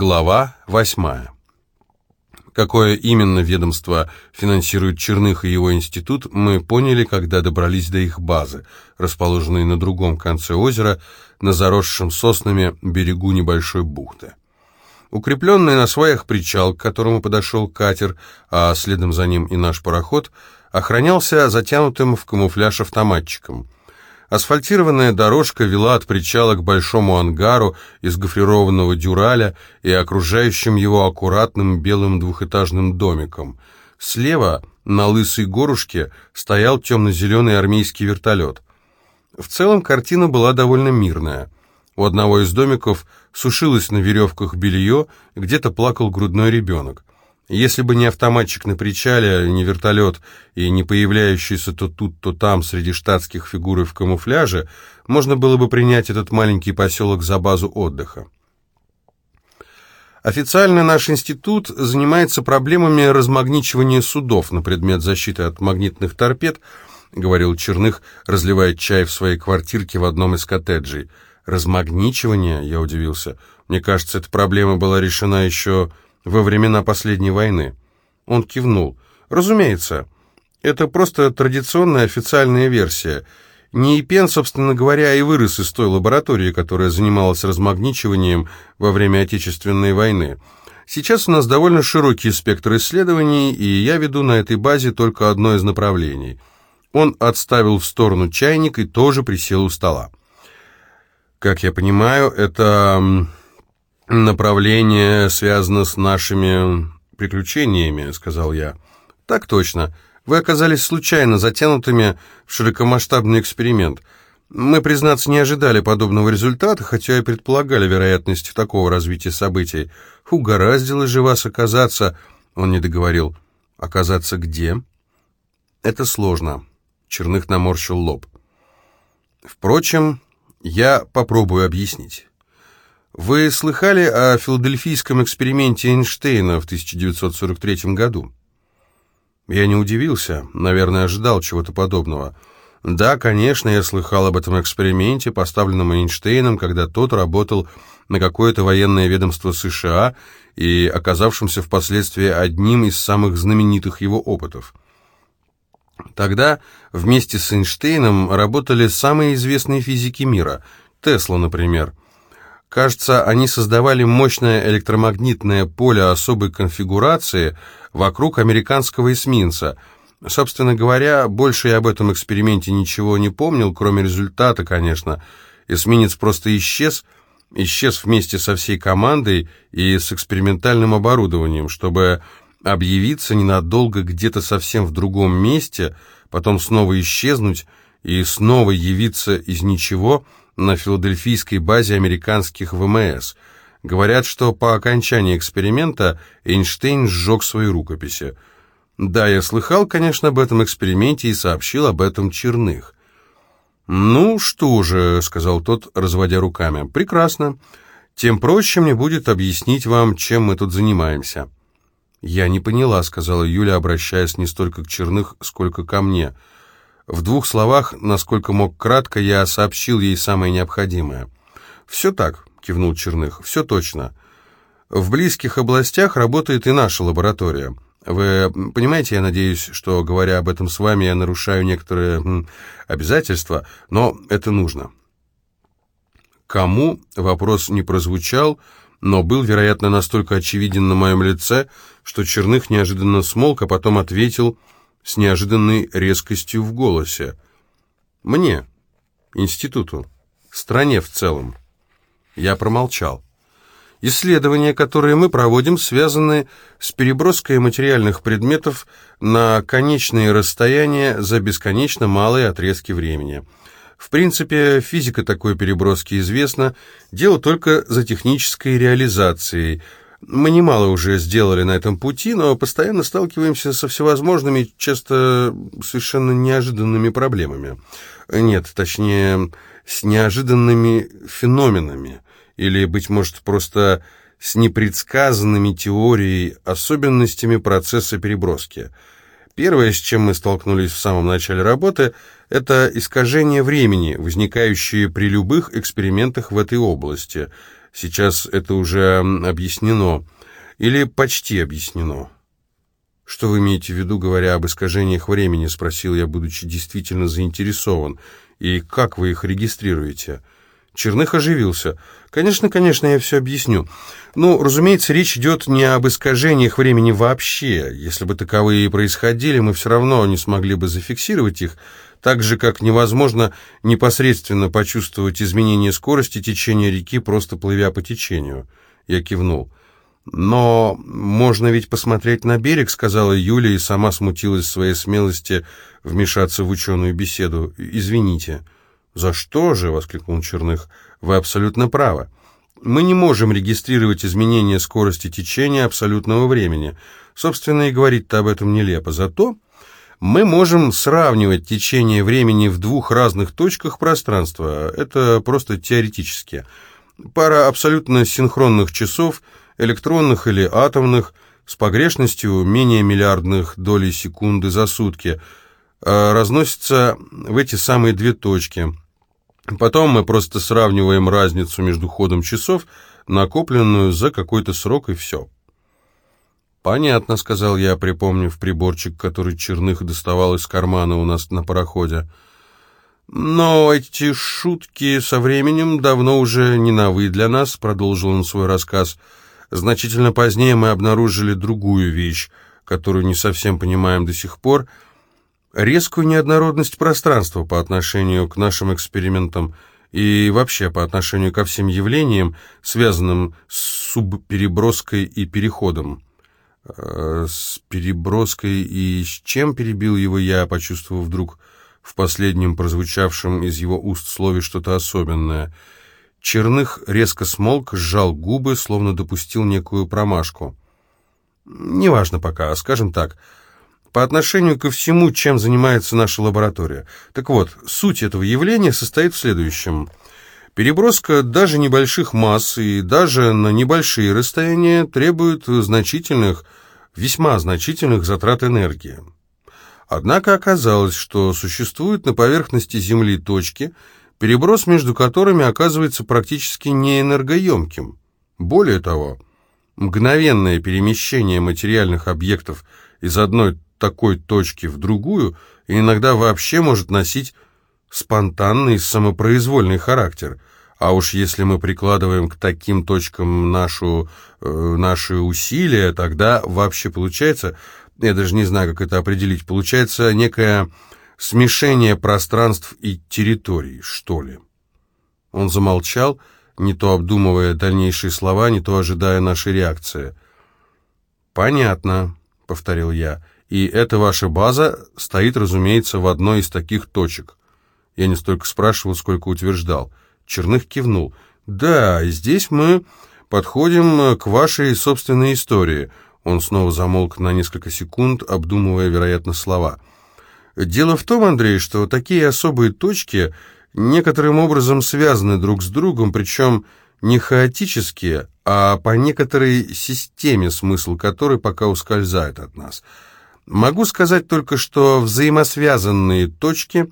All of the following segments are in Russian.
Глава восьмая. Какое именно ведомство финансирует Черных и его институт, мы поняли, когда добрались до их базы, расположенной на другом конце озера, на заросшем соснами берегу небольшой бухты. Укрепленный на сваях причал, к которому подошел катер, а следом за ним и наш пароход, охранялся затянутым в камуфляж автоматчиком – Асфальтированная дорожка вела от причала к большому ангару из гофрированного дюраля и окружающим его аккуратным белым двухэтажным домиком. Слева, на лысой горушке, стоял темно-зеленый армейский вертолет. В целом картина была довольно мирная. У одного из домиков сушилось на веревках белье, где-то плакал грудной ребенок. Если бы не автоматчик на причале, не вертолет и не появляющийся то тут, то там среди штатских фигуры в камуфляже, можно было бы принять этот маленький поселок за базу отдыха. Официально наш институт занимается проблемами размагничивания судов на предмет защиты от магнитных торпед, говорил Черных, разливая чай в своей квартирке в одном из коттеджей. Размагничивание, я удивился. Мне кажется, эта проблема была решена еще во времена последней войны. Он кивнул. Разумеется, это просто традиционная официальная версия. Нейпен, собственно говоря, и вырос из той лаборатории, которая занималась размагничиванием во время Отечественной войны. Сейчас у нас довольно широкий спектр исследований, и я веду на этой базе только одно из направлений. Он отставил в сторону чайник и тоже присел у стола. Как я понимаю, это «Направление связано с нашими приключениями», — сказал я. «Так точно. Вы оказались случайно затянутыми в широкомасштабный эксперимент. Мы, признаться, не ожидали подобного результата, хотя и предполагали вероятность такого развития событий. Угораздило же вас оказаться...» Он не договорил. «Оказаться где?» «Это сложно». Черных наморщил лоб. «Впрочем, я попробую объяснить». Вы слыхали о филадельфийском эксперименте Эйнштейна в 1943 году? Я не удивился, наверное, ожидал чего-то подобного. Да, конечно, я слыхал об этом эксперименте, поставленном Эйнштейном, когда тот работал на какое-то военное ведомство США и оказавшимся впоследствии одним из самых знаменитых его опытов. Тогда вместе с Эйнштейном работали самые известные физики мира, Тесла, например – Кажется, они создавали мощное электромагнитное поле особой конфигурации вокруг американского эсминца. Собственно говоря, больше я об этом эксперименте ничего не помнил, кроме результата, конечно. Эсминец просто исчез, исчез вместе со всей командой и с экспериментальным оборудованием, чтобы объявиться ненадолго где-то совсем в другом месте, потом снова исчезнуть и снова явиться из ничего – на филадельфийской базе американских ВМС. Говорят, что по окончании эксперимента Эйнштейн сжег свои рукописи. Да, я слыхал, конечно, об этом эксперименте и сообщил об этом Черных. «Ну что же», — сказал тот, разводя руками, — «прекрасно. Тем проще мне будет объяснить вам, чем мы тут занимаемся». «Я не поняла», — сказала Юля, обращаясь не столько к Черных, сколько ко мне — в двух словах, насколько мог кратко, я сообщил ей самое необходимое. «Все так», — кивнул Черных, — «все точно. В близких областях работает и наша лаборатория. Вы понимаете, я надеюсь, что, говоря об этом с вами, я нарушаю некоторые м, обязательства, но это нужно». Кому вопрос не прозвучал, но был, вероятно, настолько очевиден на моем лице, что Черных неожиданно смолк, а потом ответил — с неожиданной резкостью в голосе. «Мне, институту, стране в целом». Я промолчал. Исследования, которые мы проводим, связаны с переброской материальных предметов на конечные расстояния за бесконечно малые отрезки времени. В принципе, физика такой переброски известна, дело только за технической реализацией – мы немало уже сделали на этом пути, но постоянно сталкиваемся со всевозможными, часто совершенно неожиданными проблемами. Нет, точнее, с неожиданными феноменами. Или, быть может, просто с непредсказанными теорией, особенностями процесса переброски. Первое, с чем мы столкнулись в самом начале работы, это искажение времени, возникающее при любых экспериментах в этой области – Сейчас это уже объяснено. Или почти объяснено. «Что вы имеете в виду, говоря об искажениях времени?» — спросил я, будучи действительно заинтересован. «И как вы их регистрируете?» Черных оживился. «Конечно, конечно, я все объясню. Ну, разумеется, речь идет не об искажениях времени вообще. Если бы таковые и происходили, мы все равно не смогли бы зафиксировать их, так же, как невозможно непосредственно почувствовать изменение скорости течения реки, просто плывя по течению». Я кивнул. «Но можно ведь посмотреть на берег», — сказала Юля и сама смутилась своей смелости вмешаться в ученую беседу. «Извините». «За что же?» — воскликнул Черных. «Вы абсолютно правы. Мы не можем регистрировать изменения скорости течения абсолютного времени. Собственно, и говорить-то об этом нелепо. Зато мы можем сравнивать течение времени в двух разных точках пространства. Это просто теоретически. Пара абсолютно синхронных часов — электронных или атомных, с погрешностью менее миллиардных долей секунды за сутки, а разносятся в эти самые две точки. Потом мы просто сравниваем разницу между ходом часов, накопленную за какой-то срок, и все. «Понятно», — сказал я, припомнив приборчик, который Черных доставал из кармана у нас на пароходе. «Но эти шутки со временем давно уже не новы для нас», — продолжил он свой рассказ. Значительно позднее мы обнаружили другую вещь, которую не совсем понимаем до сих пор, резкую неоднородность пространства по отношению к нашим экспериментам и вообще по отношению ко всем явлениям, связанным с субпереброской и переходом. Э, с переброской и с чем перебил его я, почувствовав вдруг в последнем прозвучавшем из его уст слове что-то особенное — Черных резко смолк, сжал губы, словно допустил некую промашку. «Неважно пока, скажем так, по отношению ко всему, чем занимается наша лаборатория. Так вот, суть этого явления состоит в следующем. Переброска даже небольших масс и даже на небольшие расстояния требует значительных, весьма значительных затрат энергии. Однако оказалось, что существуют на поверхности Земли точки – переброс между которыми оказывается практически неэнергоемким. Более того, мгновенное перемещение материальных объектов из одной такой точки в другую иногда вообще может носить спонтанный самопроизвольный характер. А уж если мы прикладываем к таким точкам нашу, э, наши усилия, тогда вообще получается, я даже не знаю, как это определить, получается некая смешение пространств и территорий, что ли. Он замолчал, не то обдумывая дальнейшие слова, не то ожидая нашей реакции. «Понятно», — повторил я, — «и эта ваша база стоит, разумеется, в одной из таких точек». Я не столько спрашивал, сколько утверждал. Черных кивнул. «Да, здесь мы подходим к вашей собственной истории». Он снова замолк на несколько секунд, обдумывая, вероятно, слова — Дело в том, Андрей, что такие особые точки некоторым образом связаны друг с другом, причем не хаотически, а по некоторой системе, смысл которой пока ускользает от нас. Могу сказать только, что взаимосвязанные точки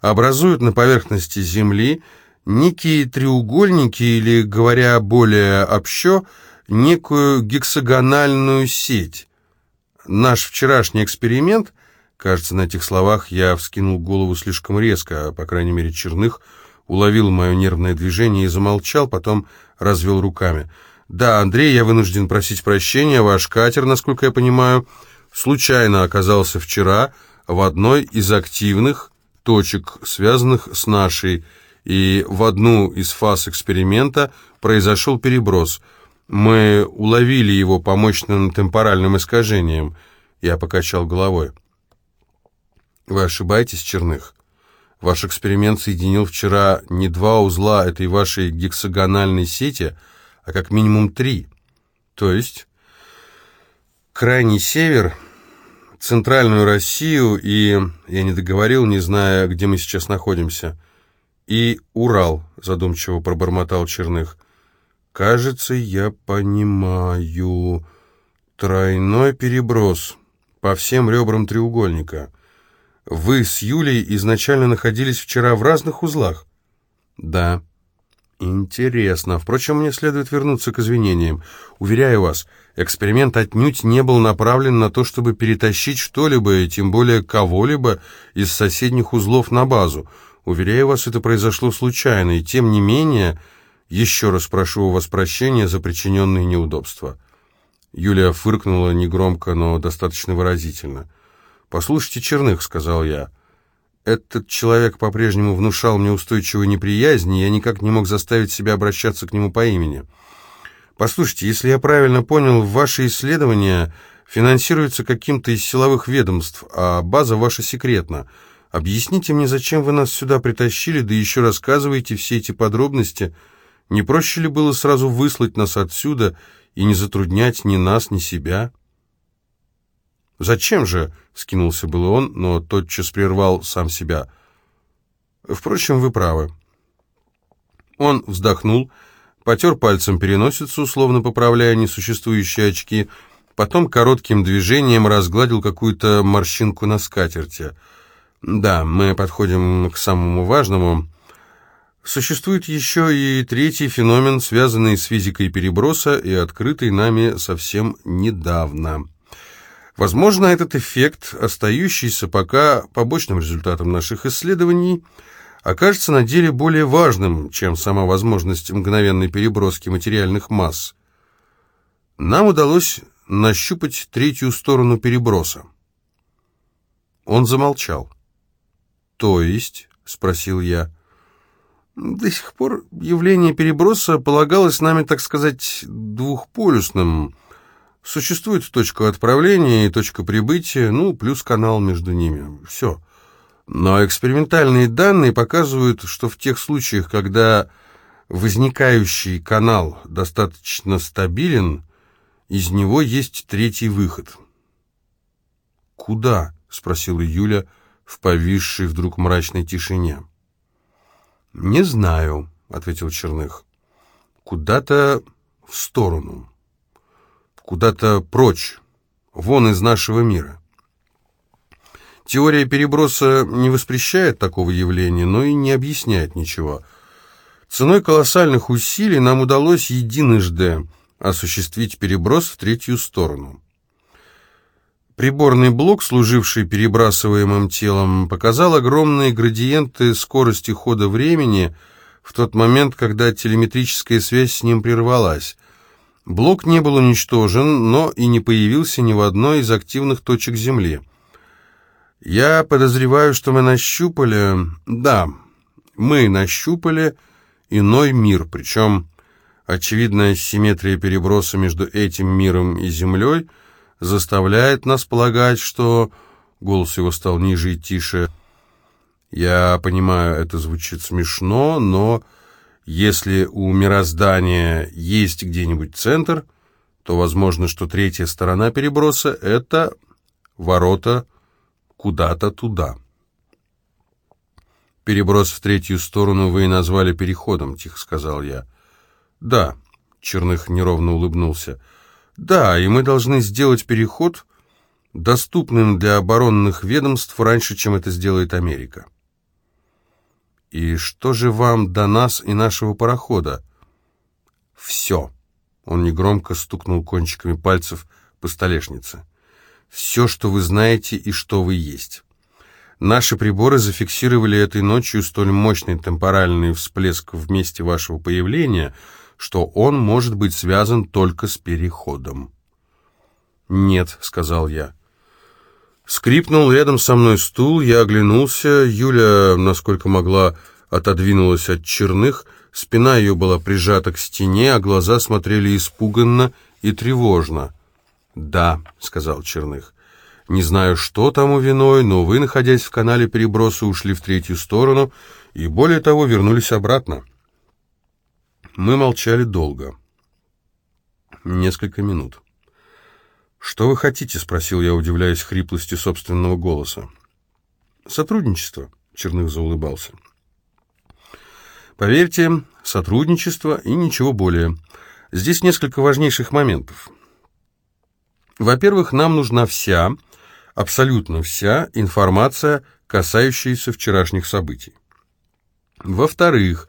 образуют на поверхности Земли некие треугольники или, говоря более общо, некую гексагональную сеть. Наш вчерашний эксперимент Кажется, на этих словах я вскинул голову слишком резко, а, по крайней мере, Черных уловил мое нервное движение и замолчал, потом развел руками. «Да, Андрей, я вынужден просить прощения. Ваш катер, насколько я понимаю, случайно оказался вчера в одной из активных точек, связанных с нашей, и в одну из фаз эксперимента произошел переброс. Мы уловили его по мощным темпоральным искажениям». Я покачал головой. Вы ошибаетесь, Черных. Ваш эксперимент соединил вчера не два узла этой вашей гексагональной сети, а как минимум три. То есть крайний север, центральную Россию и... Я не договорил, не зная, где мы сейчас находимся. И Урал, задумчиво пробормотал Черных. Кажется, я понимаю. Тройной переброс по всем ребрам треугольника. Вы с Юлей изначально находились вчера в разных узлах? Да. Интересно. Впрочем, мне следует вернуться к извинениям. Уверяю вас, эксперимент отнюдь не был направлен на то, чтобы перетащить что-либо, и тем более кого-либо из соседних узлов на базу. Уверяю вас, это произошло случайно, и тем не менее, еще раз прошу у вас прощения за причиненные неудобства. Юлия фыркнула негромко, но достаточно выразительно. «Послушайте, Черных», — сказал я, — этот человек по-прежнему внушал мне устойчивую неприязнь, и я никак не мог заставить себя обращаться к нему по имени. Послушайте, если я правильно понял, ваши исследования финансируются каким-то из силовых ведомств, а база ваша секретна. Объясните мне, зачем вы нас сюда притащили, да еще рассказывайте все эти подробности. Не проще ли было сразу выслать нас отсюда и не затруднять ни нас, ни себя?» «Зачем же?» — скинулся был он, но тотчас прервал сам себя. «Впрочем, вы правы». Он вздохнул, потер пальцем переносицу, словно поправляя несуществующие очки, потом коротким движением разгладил какую-то морщинку на скатерти. «Да, мы подходим к самому важному». Существует еще и третий феномен, связанный с физикой переброса и открытый нами совсем недавно — Возможно, этот эффект, остающийся пока побочным результатом наших исследований, окажется на деле более важным, чем сама возможность мгновенной переброски материальных масс. Нам удалось нащупать третью сторону переброса. Он замолчал. «То есть?» — спросил я. «До сих пор явление переброса полагалось нами, так сказать, двухполюсным — Существует точка отправления и точка прибытия, ну, плюс канал между ними. Все. Но экспериментальные данные показывают, что в тех случаях, когда возникающий канал достаточно стабилен, из него есть третий выход. «Куда?» — спросила Юля в повисшей вдруг мрачной тишине. «Не знаю», — ответил Черных. «Куда-то в сторону» куда-то прочь, вон из нашего мира. Теория переброса не воспрещает такого явления, но и не объясняет ничего. Ценой колоссальных усилий нам удалось единожды осуществить переброс в третью сторону. Приборный блок, служивший перебрасываемым телом, показал огромные градиенты скорости хода времени в тот момент, когда телеметрическая связь с ним прервалась. Блок не был уничтожен, но и не появился ни в одной из активных точек Земли. Я подозреваю, что мы нащупали... Да, мы нащупали иной мир, причем очевидная симметрия переброса между этим миром и Землей заставляет нас полагать, что... Голос его стал ниже и тише. Я понимаю, это звучит смешно, но... Если у мироздания есть где-нибудь центр, то возможно, что третья сторона переброса — это ворота куда-то туда. «Переброс в третью сторону вы и назвали переходом», — тихо сказал я. «Да», — Черных неровно улыбнулся. «Да, и мы должны сделать переход доступным для оборонных ведомств раньше, чем это сделает Америка». «И что же вам до нас и нашего парохода?» «Все», — он негромко стукнул кончиками пальцев по столешнице. «Все, что вы знаете и что вы есть». Наши приборы зафиксировали этой ночью столь мощный темпоральный всплеск в месте вашего появления, что он может быть связан только с переходом. «Нет», — сказал я. Скрипнул рядом со мной стул, я оглянулся, Юля, насколько могла, отодвинулась от черных, спина ее была прижата к стене, а глаза смотрели испуганно и тревожно. «Да», — сказал Черных, — «не знаю, что тому виной, но вы, находясь в канале переброса, ушли в третью сторону и, более того, вернулись обратно». Мы молчали долго. Несколько минут. «Что вы хотите?» — спросил я, удивляясь хриплости собственного голоса. «Сотрудничество», — Черных заулыбался. «Поверьте, сотрудничество и ничего более. Здесь несколько важнейших моментов. Во-первых, нам нужна вся, абсолютно вся информация, касающаяся вчерашних событий. Во-вторых,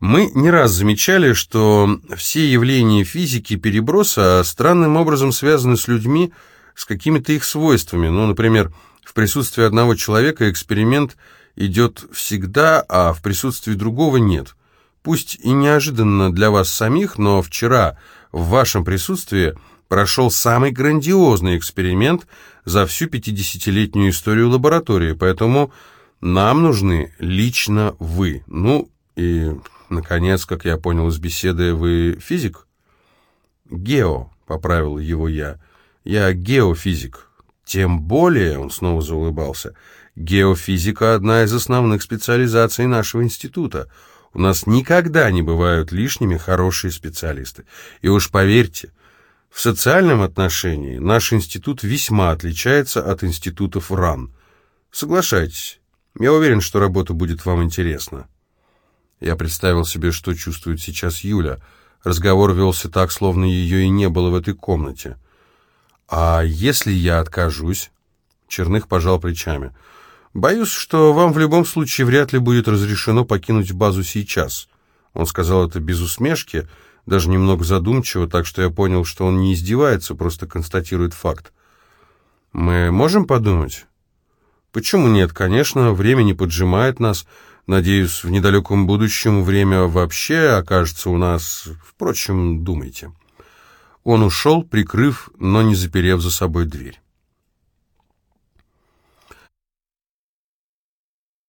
Мы не раз замечали, что все явления физики переброса странным образом связаны с людьми, с какими-то их свойствами. Ну, например, в присутствии одного человека эксперимент идет всегда, а в присутствии другого нет. Пусть и неожиданно для вас самих, но вчера в вашем присутствии прошел самый грандиозный эксперимент за всю 50-летнюю историю лаборатории, поэтому нам нужны лично вы. Ну и, наконец, как я понял из беседы, вы физик? Гео, поправил его я. Я геофизик. Тем более, он снова заулыбался, геофизика – одна из основных специализаций нашего института. У нас никогда не бывают лишними хорошие специалисты. И уж поверьте, в социальном отношении наш институт весьма отличается от институтов РАН. Соглашайтесь, я уверен, что работа будет вам интересна. Я представил себе, что чувствует сейчас Юля. Разговор велся так, словно ее и не было в этой комнате. «А если я откажусь?» Черных пожал плечами. «Боюсь, что вам в любом случае вряд ли будет разрешено покинуть базу сейчас». Он сказал это без усмешки, даже немного задумчиво, так что я понял, что он не издевается, просто констатирует факт. «Мы можем подумать?» «Почему нет? Конечно, время не поджимает нас. Надеюсь, в недалеком будущем время вообще окажется у нас... Впрочем, думайте». Он ушел, прикрыв, но не заперев за собой дверь.